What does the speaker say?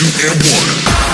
two, and one.